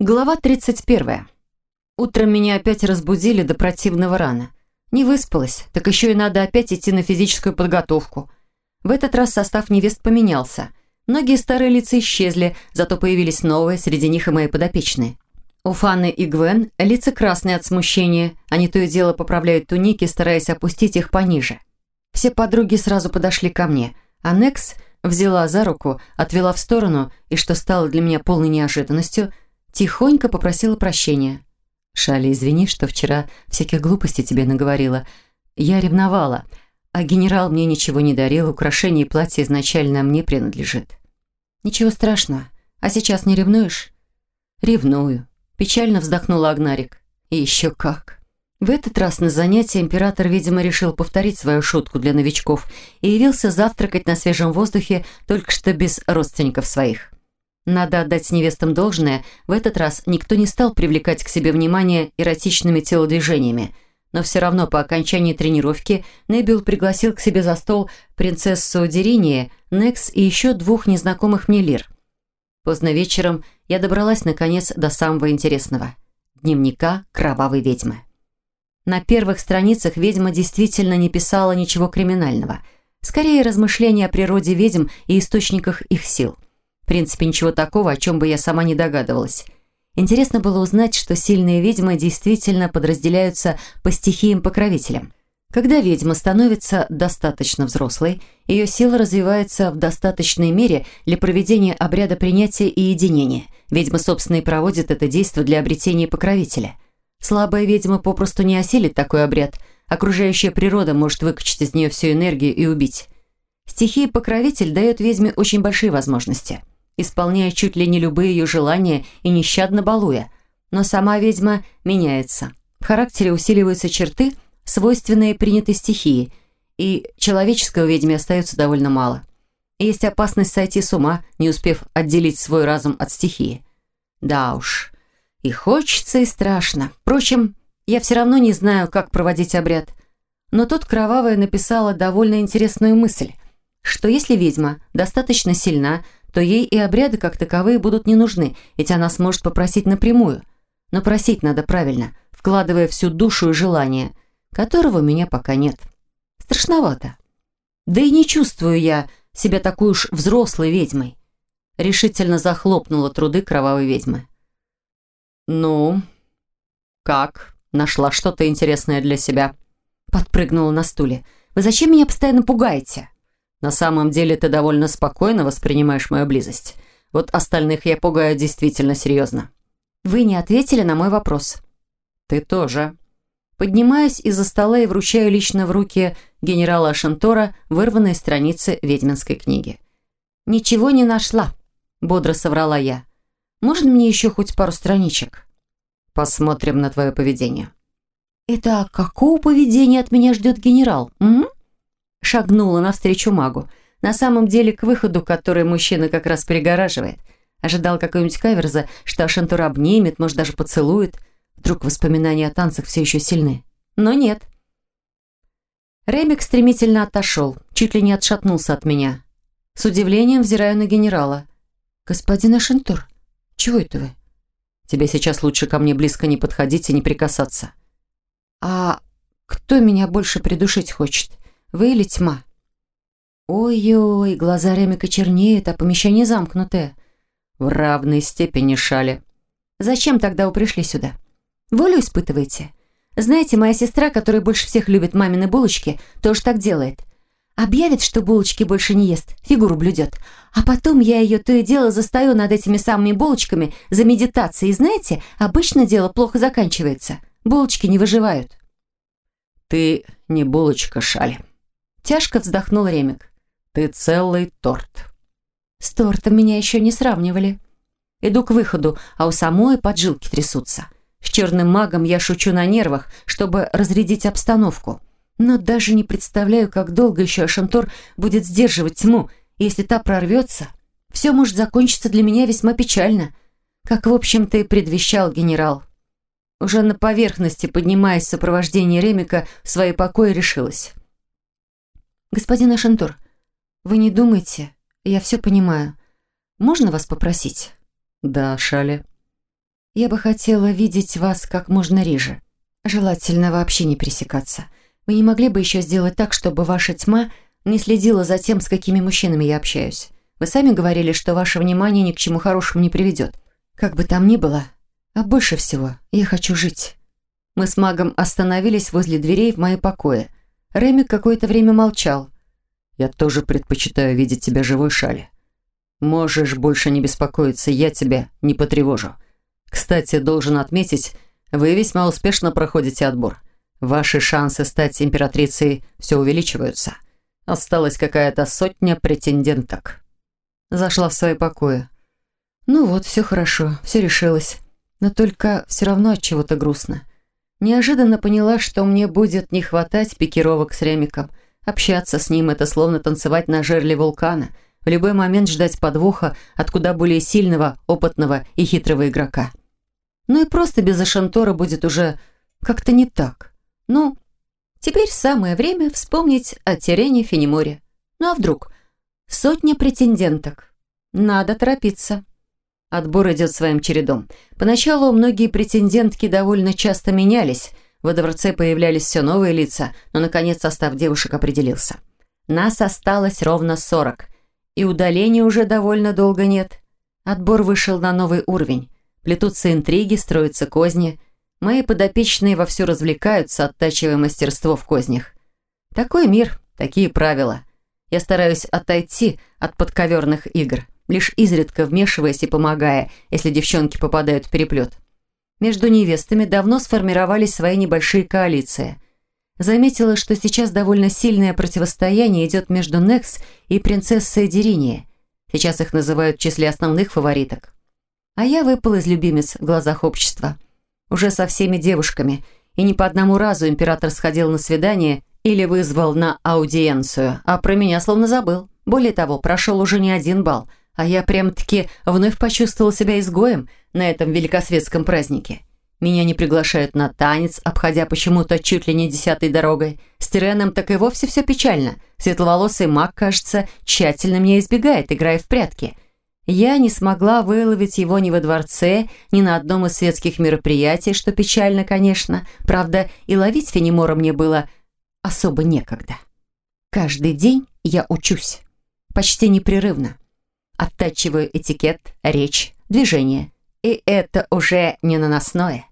Глава 31. Утром меня опять разбудили до противного рана. Не выспалась, так еще и надо опять идти на физическую подготовку. В этот раз состав невест поменялся. Многие старые лица исчезли, зато появились новые, среди них и мои подопечные. У Фанны и Гвен лица красные от смущения, они то и дело поправляют туники, стараясь опустить их пониже. Все подруги сразу подошли ко мне, а Некс взяла за руку, отвела в сторону и, что стало для меня полной неожиданностью – Тихонько попросила прощения. «Шали, извини, что вчера всяких глупостей тебе наговорила. Я ревновала, а генерал мне ничего не дарил, украшение и платье изначально мне принадлежит». «Ничего страшного. А сейчас не ревнуешь?» «Ревную», – печально вздохнула Агнарик. «И еще как». В этот раз на занятии император, видимо, решил повторить свою шутку для новичков и явился завтракать на свежем воздухе, только что без родственников своих. Надо отдать невестам должное, в этот раз никто не стал привлекать к себе внимание эротичными телодвижениями. Но все равно по окончании тренировки Небил пригласил к себе за стол принцессу Деринии, Некс и еще двух незнакомых мне лир. Поздно вечером я добралась наконец до самого интересного – дневника кровавой ведьмы. На первых страницах ведьма действительно не писала ничего криминального. Скорее, размышления о природе ведьм и источниках их сил – в принципе, ничего такого, о чем бы я сама не догадывалась. Интересно было узнать, что сильные ведьмы действительно подразделяются по стихиям-покровителям. Когда ведьма становится достаточно взрослой, ее сила развивается в достаточной мере для проведения обряда принятия и единения. Ведьма, собственно, и проводит это действие для обретения покровителя. Слабая ведьма попросту не осилит такой обряд. Окружающая природа может выкачать из нее всю энергию и убить. Стихия-покровитель дает ведьме очень большие возможности – исполняя чуть ли не любые ее желания и нещадно балуя. Но сама ведьма меняется. В характере усиливаются черты, свойственные принятой стихии, и человеческого ведьме остается довольно мало. есть опасность сойти с ума, не успев отделить свой разум от стихии. Да уж, и хочется, и страшно. Впрочем, я все равно не знаю, как проводить обряд. Но тут Кровавая написала довольно интересную мысль, что если ведьма достаточно сильна, то ей и обряды как таковые будут не нужны, ведь она сможет попросить напрямую. Но просить надо правильно, вкладывая всю душу и желание, которого у меня пока нет. Страшновато. Да и не чувствую я себя такой уж взрослой ведьмой. Решительно захлопнула труды кровавой ведьмы. «Ну, как? Нашла что-то интересное для себя?» Подпрыгнула на стуле. «Вы зачем меня постоянно пугаете?» На самом деле ты довольно спокойно воспринимаешь мою близость. Вот остальных я пугаю действительно серьезно. Вы не ответили на мой вопрос. Ты тоже. Поднимаюсь из-за стола и вручаю лично в руки генерала Ашентора вырванные страницы ведьминской книги. «Ничего не нашла», — бодро соврала я. «Можно мне еще хоть пару страничек?» «Посмотрим на твое поведение». «Это какого поведения от меня ждет генерал, м?» Шагнула навстречу магу. На самом деле к выходу, который мужчина как раз перегораживает. Ожидал какой-нибудь каверза, что Ашентура обнимет, может, даже поцелует. Вдруг воспоминания о танцах все еще сильны. Но нет. Ремик стремительно отошел, чуть ли не отшатнулся от меня. С удивлением взираю на генерала. «Господин Ашентур, чего это вы?» «Тебе сейчас лучше ко мне близко не подходить и не прикасаться». «А кто меня больше придушить хочет?» Вы или тьма?» «Ой-ой, глаза Ремика чернеют, а помещение замкнутое». «В равной степени шали». «Зачем тогда вы пришли сюда? Волю испытываете? Знаете, моя сестра, которая больше всех любит мамины булочки, тоже так делает. Объявит, что булочки больше не ест, фигуру блюдет. А потом я ее то и дело застаю над этими самыми булочками за медитацией. Знаете, обычно дело плохо заканчивается. Булочки не выживают». «Ты не булочка, Шали», Тяжко вздохнул Ремик. «Ты целый торт». «С тортом меня еще не сравнивали». Иду к выходу, а у самой поджилки трясутся. С черным магом я шучу на нервах, чтобы разрядить обстановку. Но даже не представляю, как долго еще Ашантор будет сдерживать тьму. если та прорвется, все может закончиться для меня весьма печально. Как, в общем-то, и предвещал генерал. Уже на поверхности, поднимаясь в сопровождении Ремика, в свои покои решилась. «Господин Ашентур, вы не думайте, я все понимаю. Можно вас попросить?» «Да, Шали». Я бы хотела видеть вас как можно реже. Желательно вообще не пересекаться. Вы не могли бы еще сделать так, чтобы ваша тьма не следила за тем, с какими мужчинами я общаюсь? Вы сами говорили, что ваше внимание ни к чему хорошему не приведет. Как бы там ни было, а больше всего я хочу жить. Мы с магом остановились возле дверей в мои покои. Реми какое-то время молчал. «Я тоже предпочитаю видеть тебя живой, Шали. Можешь больше не беспокоиться, я тебя не потревожу. Кстати, должен отметить, вы весьма успешно проходите отбор. Ваши шансы стать императрицей все увеличиваются. Осталась какая-то сотня претенденток». Зашла в свои покои. Ну вот, все хорошо, все решилось. Но только все равно от чего-то грустно. Неожиданно поняла, что мне будет не хватать пикировок с Ремиком. Общаться с ним – это словно танцевать на жерле вулкана. В любой момент ждать подвоха от куда более сильного, опытного и хитрого игрока. Ну и просто без Ашантора будет уже как-то не так. Ну, теперь самое время вспомнить о Терене Фениморе. Ну а вдруг? Сотня претенденток. Надо торопиться. Отбор идет своим чередом. Поначалу многие претендентки довольно часто менялись. Во дворце появлялись все новые лица, но, наконец, состав девушек определился. Нас осталось ровно 40, и удаления уже довольно долго нет. Отбор вышел на новый уровень. Плетутся интриги, строятся козни. Мои подопечные вовсю развлекаются, оттачивая мастерство в кознях. Такой мир, такие правила. Я стараюсь отойти от подковерных игр – лишь изредка вмешиваясь и помогая, если девчонки попадают в переплет. Между невестами давно сформировались свои небольшие коалиции. Заметила, что сейчас довольно сильное противостояние идет между Некс и принцессой Дериния. Сейчас их называют в числе основных фавориток. А я выпал из любимец в глазах общества. Уже со всеми девушками, и не по одному разу император сходил на свидание или вызвал на аудиенцию, а про меня словно забыл. Более того, прошел уже не один бал, а я прям-таки вновь почувствовал себя изгоем на этом великосветском празднике. Меня не приглашают на танец, обходя почему-то чуть ли не десятой дорогой. С Тиреном так и вовсе все печально. Светловолосый маг, кажется, тщательно меня избегает, играя в прятки. Я не смогла выловить его ни во дворце, ни на одном из светских мероприятий, что печально, конечно. Правда, и ловить Фенемора мне было особо некогда. Каждый день я учусь. Почти непрерывно. Оттачиваю этикет, речь, движение. И это уже не наносное.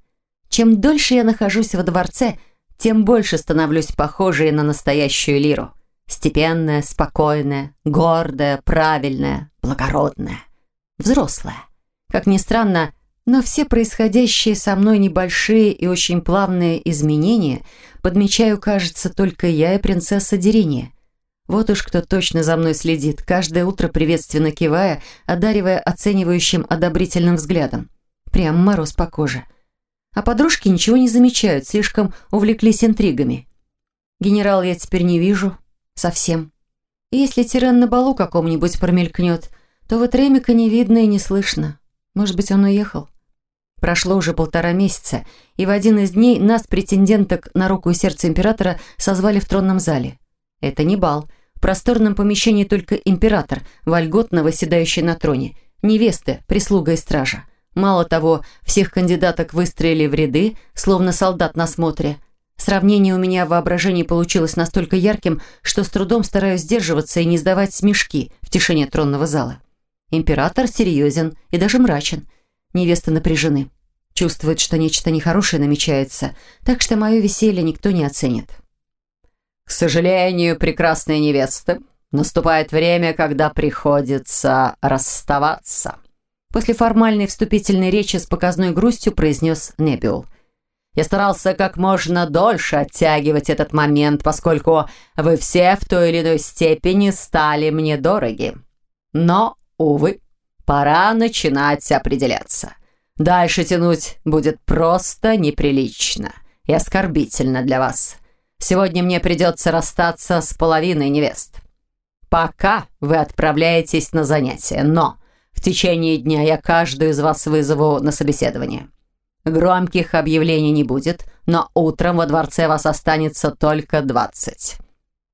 Чем дольше я нахожусь во дворце, тем больше становлюсь похожей на настоящую лиру. Степенная, спокойная, гордая, правильная, благородная, взрослая. Как ни странно, но все происходящие со мной небольшие и очень плавные изменения подмечаю, кажется, только я и принцесса Дериния. Вот уж кто точно за мной следит, каждое утро приветственно кивая, одаривая оценивающим одобрительным взглядом. Прям мороз по коже. А подружки ничего не замечают, слишком увлеклись интригами. Генерал я теперь не вижу. Совсем. И если тиран на балу каком-нибудь промелькнет, то вот Ремика не видно и не слышно. Может быть, он уехал? Прошло уже полтора месяца, и в один из дней нас, претенденток на руку и сердце императора, созвали в тронном зале. Это не бал. Просторном помещении только император, вольготно восседающий на троне, невесты, прислуга и стража. Мало того, всех кандидаток выстроили в ряды, словно солдат на смотре. Сравнение у меня в воображении получилось настолько ярким, что с трудом стараюсь сдерживаться и не сдавать смешки в тишине тронного зала. Император серьезен и даже мрачен. Невесты напряжены. Чувствуют, что нечто нехорошее намечается, так что мое веселье никто не оценит. К сожалению, прекрасная невеста, наступает время, когда приходится расставаться. После формальной вступительной речи с показной грустью произнес Небиул. Я старался как можно дольше оттягивать этот момент, поскольку вы все в той или иной степени стали мне дороги. Но, увы, пора начинать определяться. Дальше тянуть будет просто неприлично и оскорбительно для вас. Сегодня мне придется расстаться с половиной невест. Пока вы отправляетесь на занятия, но в течение дня я каждую из вас вызову на собеседование. Громких объявлений не будет, но утром во дворце вас останется только двадцать.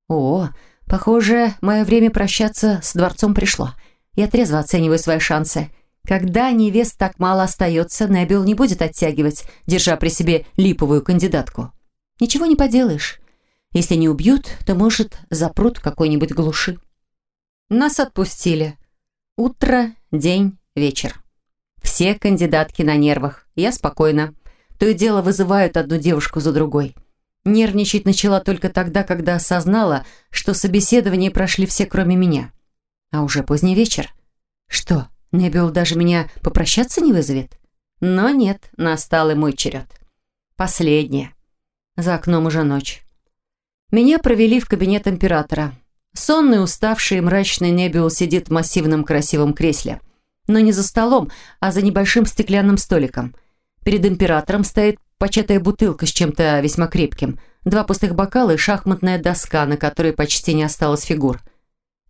О, похоже, мое время прощаться с дворцом пришло. Я трезво оцениваю свои шансы. Когда невест так мало остается, Небил не будет оттягивать, держа при себе липовую кандидатку. Ничего не поделаешь. Если не убьют, то, может, запрут какой-нибудь глуши. Нас отпустили. Утро, день, вечер. Все кандидатки на нервах. Я спокойна. То и дело вызывают одну девушку за другой. Нервничать начала только тогда, когда осознала, что собеседования прошли все, кроме меня. А уже поздний вечер. Что, Небиул даже меня попрощаться не вызовет? Но нет, настал и мой черед. Последнее. За окном уже ночь. Меня провели в кабинет императора. Сонный, уставший и мрачный Небиул сидит в массивном красивом кресле. Но не за столом, а за небольшим стеклянным столиком. Перед императором стоит початая бутылка с чем-то весьма крепким, два пустых бокала и шахматная доска, на которой почти не осталось фигур.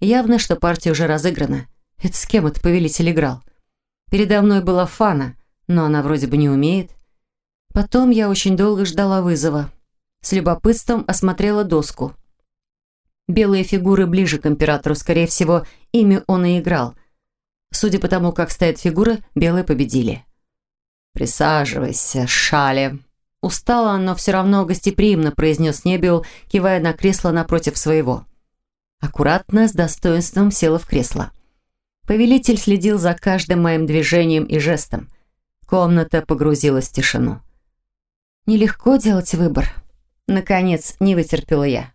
Явно, что партия уже разыграна. Это с кем этот повелитель играл? Передо мной была Фана, но она вроде бы не умеет. Потом я очень долго ждала вызова. С любопытством осмотрела доску. Белые фигуры ближе к императору, скорее всего, ими он и играл. Судя по тому, как стоят фигуры, белые победили. «Присаживайся, Шали». Устало, но все равно гостеприимно произнес Небиул, кивая на кресло напротив своего. Аккуратно, с достоинством села в кресло. Повелитель следил за каждым моим движением и жестом. Комната погрузилась в тишину. «Нелегко делать выбор». Наконец, не вытерпела я.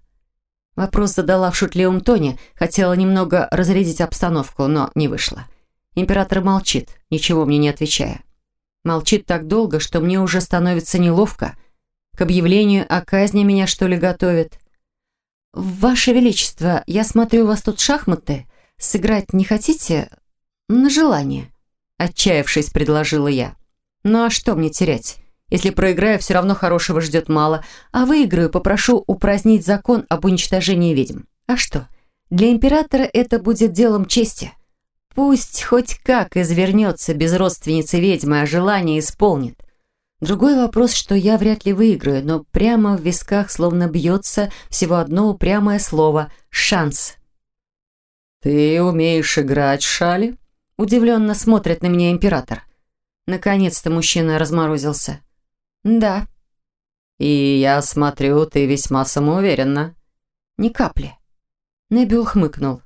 Вопрос задала в шутливом тоне, хотела немного разрядить обстановку, но не вышло. Император молчит, ничего мне не отвечая. Молчит так долго, что мне уже становится неловко. К объявлению о казни меня, что ли, готовят. «Ваше Величество, я смотрю, у вас тут шахматы. Сыграть не хотите? На желание?» Отчаявшись, предложила я. «Ну а что мне терять? Если проиграю, все равно хорошего ждет мало. А выиграю, попрошу упразднить закон об уничтожении ведьм. А что? Для императора это будет делом чести. Пусть хоть как извернется без родственницы ведьмы, а желание исполнит. Другой вопрос, что я вряд ли выиграю, но прямо в висках словно бьется всего одно упрямое слово «шанс». «Ты умеешь играть, Шали?» Удивленно смотрит на меня император. Наконец-то мужчина разморозился. «Да». «И я смотрю, ты весьма самоуверенна». «Ни капли». Небил хмыкнул.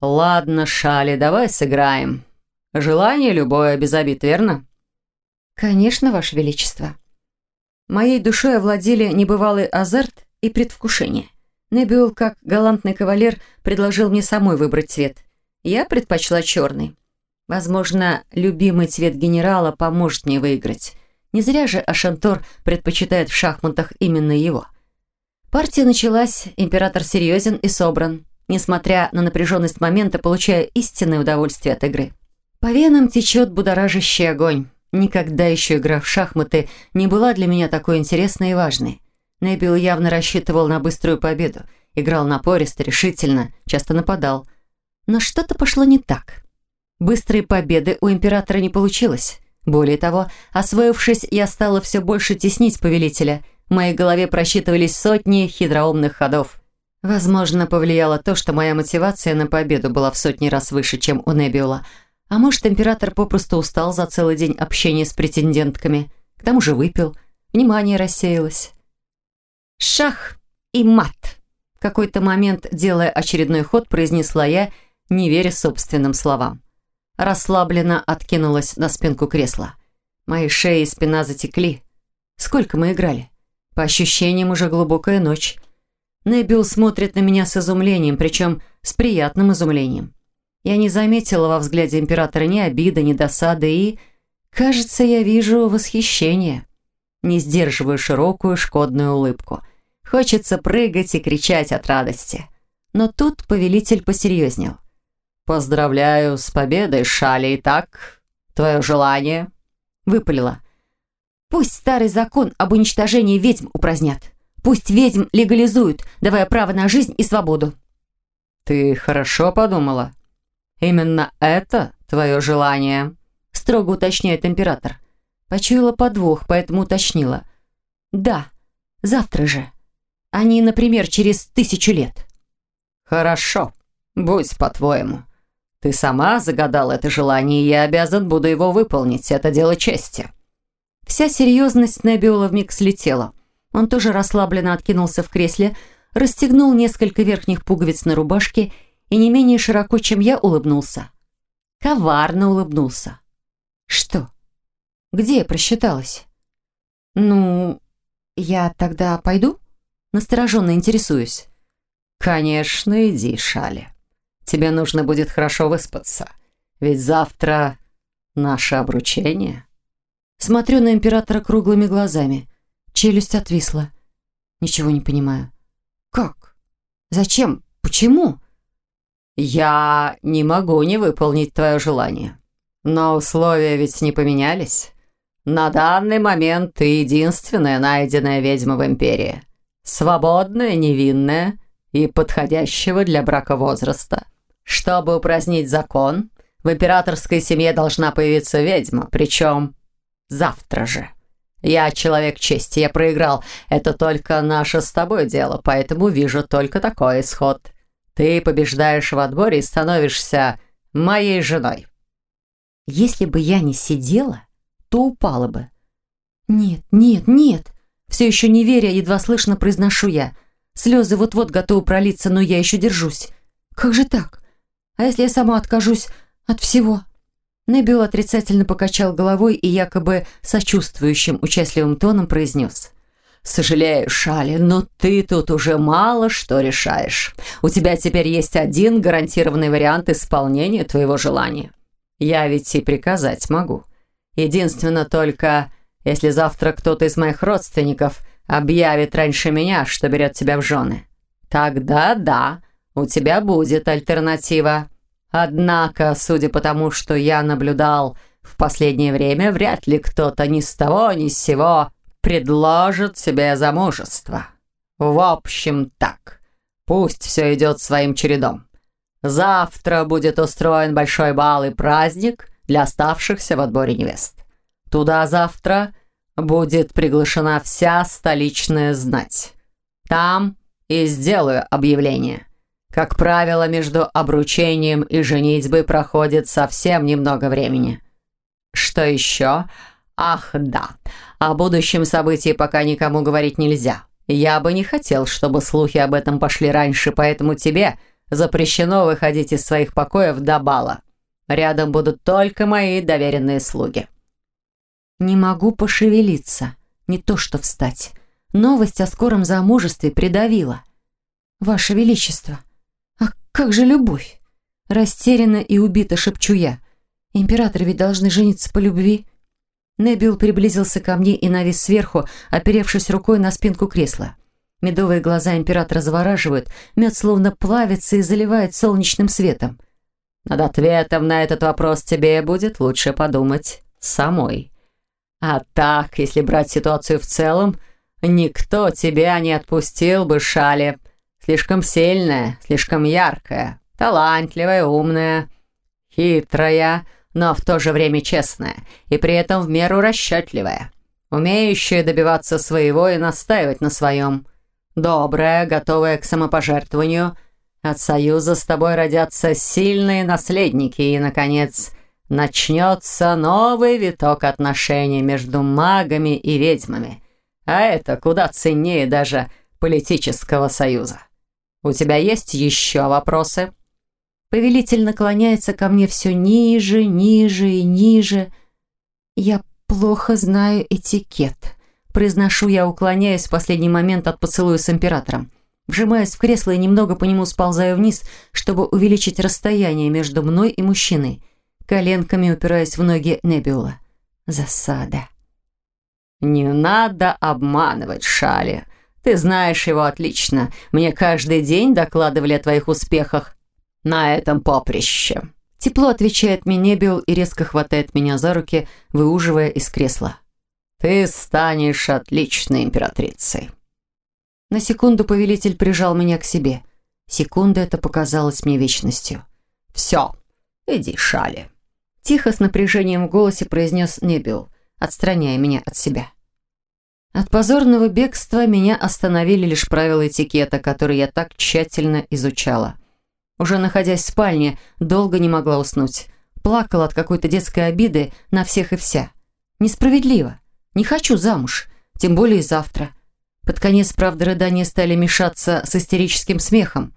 «Ладно, Шали, давай сыграем. Желание любое, без обид, верно?» «Конечно, Ваше Величество». Моей душой овладели небывалый азарт и предвкушение. Небиул, как галантный кавалер, предложил мне самой выбрать цвет. Я предпочла черный. Возможно, любимый цвет генерала поможет мне выиграть. Не зря же Ашантор предпочитает в шахматах именно его. Партия началась, император серьезен и собран несмотря на напряженность момента, получая истинное удовольствие от игры. По венам течет будоражащий огонь. Никогда еще игра в шахматы не была для меня такой интересной и важной. Небил явно рассчитывал на быструю победу. Играл напористо, решительно, часто нападал. Но что-то пошло не так. Быстрой победы у императора не получилось. Более того, освоившись, я стала все больше теснить повелителя. В моей голове просчитывались сотни хитроумных ходов. Возможно, повлияло то, что моя мотивация на победу была в сотни раз выше, чем у Небиула. А может, император попросту устал за целый день общения с претендентками. К тому же выпил. Внимание рассеялось. «Шах и мат!» В какой-то момент, делая очередной ход, произнесла я, не веря собственным словам. Расслабленно откинулась на спинку кресла. Мои шеи и спина затекли. Сколько мы играли? По ощущениям, уже глубокая ночь. Небил смотрит на меня с изумлением, причем с приятным изумлением. Я не заметила во взгляде императора ни обиды, ни досады и, кажется, я вижу восхищение. Не сдерживаю широкую шкодную улыбку. Хочется прыгать и кричать от радости. Но тут повелитель посерьезнел. «Поздравляю с победой, Шали, и так твое желание?» Выпалила. «Пусть старый закон об уничтожении ведьм упразднят. Пусть ведьм легализуют, давая право на жизнь и свободу. Ты хорошо подумала? Именно это твое желание? Строго уточняет император. Почуяла подвох, поэтому уточнила. Да, завтра же. Они, например, через тысячу лет. Хорошо, будь по-твоему. Ты сама загадал это желание, и я обязан буду его выполнить. Это дело чести». Вся серьезность Небиола вмиг слетела. Он тоже расслабленно откинулся в кресле, расстегнул несколько верхних пуговиц на рубашке и не менее широко, чем я, улыбнулся. Коварно улыбнулся. «Что? Где я просчиталась?» «Ну, я тогда пойду?» Настороженно интересуюсь. «Конечно, иди, Шали. Тебе нужно будет хорошо выспаться. Ведь завтра наше обручение». Смотрю на императора круглыми глазами. Челюсть отвисла. Ничего не понимаю. «Как? Зачем? Почему?» «Я не могу не выполнить твое желание. Но условия ведь не поменялись. На данный момент ты единственная найденная ведьма в Империи. Свободная, невинная и подходящего для брака возраста. Чтобы упразднить закон, в императорской семье должна появиться ведьма, причем завтра же». Я человек чести, я проиграл. Это только наше с тобой дело, поэтому вижу только такой исход. Ты побеждаешь в отборе и становишься моей женой. Если бы я не сидела, то упала бы. Нет, нет, нет. Все еще не веря, едва слышно произношу я. Слезы вот-вот готовы пролиться, но я еще держусь. Как же так? А если я сама откажусь от всего? Небил отрицательно покачал головой и якобы сочувствующим участливым тоном произнес. «Сожалею, Шали, но ты тут уже мало что решаешь. У тебя теперь есть один гарантированный вариант исполнения твоего желания. Я ведь и приказать могу. Единственно только, если завтра кто-то из моих родственников объявит раньше меня, что берет тебя в жены. Тогда да, у тебя будет альтернатива». Однако, судя по тому, что я наблюдал в последнее время, вряд ли кто-то ни с того ни с сего предложит себе замужество. В общем, так. Пусть все идет своим чередом. Завтра будет устроен большой бал и праздник для оставшихся в отборе невест. Туда завтра будет приглашена вся столичная знать. Там и сделаю объявление. Как правило, между обручением и женитьбой проходит совсем немного времени. Что еще? Ах, да. О будущем событии пока никому говорить нельзя. Я бы не хотел, чтобы слухи об этом пошли раньше, поэтому тебе запрещено выходить из своих покоев до бала. Рядом будут только мои доверенные слуги. Не могу пошевелиться, не то что встать. Новость о скором замужестве придавила. Ваше Величество, как же любовь? Растерянно и убито шепчу я. Императоры ведь должны жениться по любви. Небил приблизился ко мне и навис сверху, оперевшись рукой на спинку кресла. Медовые глаза императора завораживают, мед словно плавится и заливает солнечным светом. Над ответом на этот вопрос тебе будет лучше подумать самой. А так, если брать ситуацию в целом, никто тебя не отпустил бы, Шали. Слишком сильная, слишком яркая, талантливая, умная, хитрая, но в то же время честная и при этом в меру расчетливая, умеющая добиваться своего и настаивать на своем, добрая, готовая к самопожертвованию. От союза с тобой родятся сильные наследники и, наконец, начнется новый виток отношений между магами и ведьмами. А это куда ценнее даже политического союза. «У тебя есть еще вопросы?» Повелитель наклоняется ко мне все ниже, ниже и ниже. «Я плохо знаю этикет», — произношу я, уклоняясь в последний момент от поцелуя с императором. Вжимаясь в кресло и немного по нему сползаю вниз, чтобы увеличить расстояние между мной и мужчиной, коленками упираясь в ноги Небиула. Засада. «Не надо обманывать Шали», ты знаешь его отлично. Мне каждый день докладывали о твоих успехах на этом поприще». Тепло отвечает мне Небил и резко хватает меня за руки, выуживая из кресла. «Ты станешь отличной императрицей». На секунду повелитель прижал меня к себе. Секунда эта показалась мне вечностью. «Все, иди, Шали». Тихо, с напряжением в голосе произнес Небил, отстраняя меня от себя. От позорного бегства меня остановили лишь правила этикета, которые я так тщательно изучала. Уже находясь в спальне, долго не могла уснуть. Плакала от какой-то детской обиды на всех и вся. Несправедливо. Не хочу замуж, тем более завтра. Под конец, правда, рыдания стали мешаться с истерическим смехом.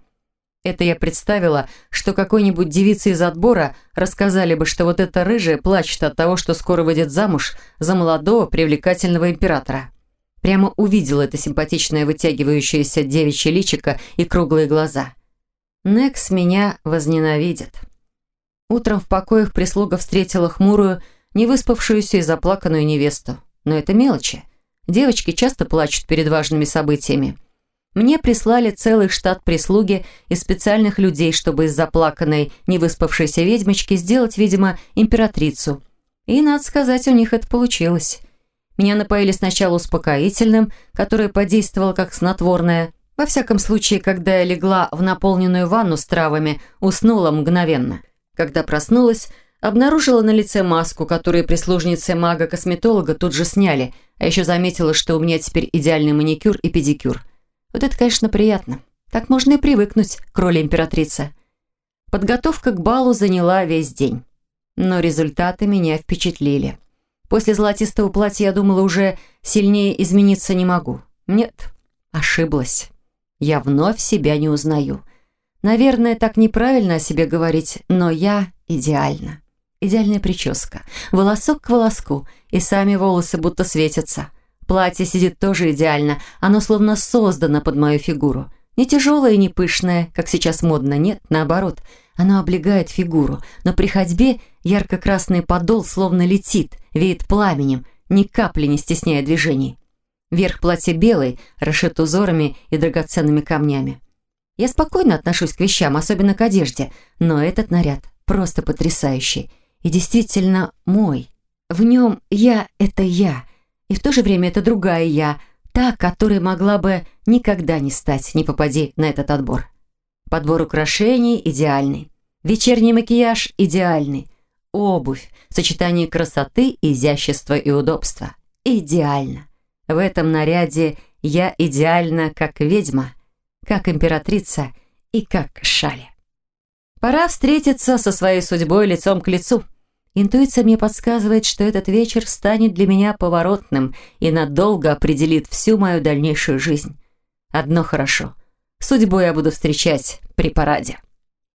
Это я представила, что какой-нибудь девице из отбора рассказали бы, что вот эта рыжая плачет от того, что скоро выйдет замуж за молодого привлекательного императора. Прямо увидела это симпатичное вытягивающееся девичье личико и круглые глаза. Некс меня возненавидит. Утром в покоях прислуга встретила хмурую, невыспавшуюся и заплаканную невесту. Но это мелочи. Девочки часто плачут перед важными событиями. Мне прислали целый штат прислуги и специальных людей, чтобы из заплаканной, невыспавшейся ведьмочки сделать, видимо, императрицу. И, надо сказать, у них это получилось. Меня напоили сначала успокоительным, которое подействовало как снотворное. Во всяком случае, когда я легла в наполненную ванну с травами, уснула мгновенно. Когда проснулась, обнаружила на лице маску, которую прислужницы мага-косметолога тут же сняли, а еще заметила, что у меня теперь идеальный маникюр и педикюр – вот это, конечно, приятно. Так можно и привыкнуть к роли императрицы. Подготовка к балу заняла весь день. Но результаты меня впечатлили. После золотистого платья я думала, уже сильнее измениться не могу. Нет, ошиблась. Я вновь себя не узнаю. Наверное, так неправильно о себе говорить, но я идеальна. Идеальная прическа, волосок к волоску, и сами волосы будто светятся. Платье сидит тоже идеально, оно словно создано под мою фигуру. Не тяжелое и не пышное, как сейчас модно, нет, наоборот. Оно облегает фигуру, но при ходьбе ярко-красный подол словно летит, веет пламенем, ни капли не стесняя движений. Верх платья белый, расшит узорами и драгоценными камнями. Я спокойно отношусь к вещам, особенно к одежде, но этот наряд просто потрясающий и действительно мой. В нем я — это я — и в то же время это другая я, та, которой могла бы никогда не стать, не попади на этот отбор. Подбор украшений идеальный. Вечерний макияж идеальный. Обувь, сочетание красоты, изящества и удобства. Идеально. В этом наряде я идеальна как ведьма, как императрица и как шали. Пора встретиться со своей судьбой лицом к лицу. Интуиция мне подсказывает, что этот вечер станет для меня поворотным и надолго определит всю мою дальнейшую жизнь. Одно хорошо. Судьбу я буду встречать при параде.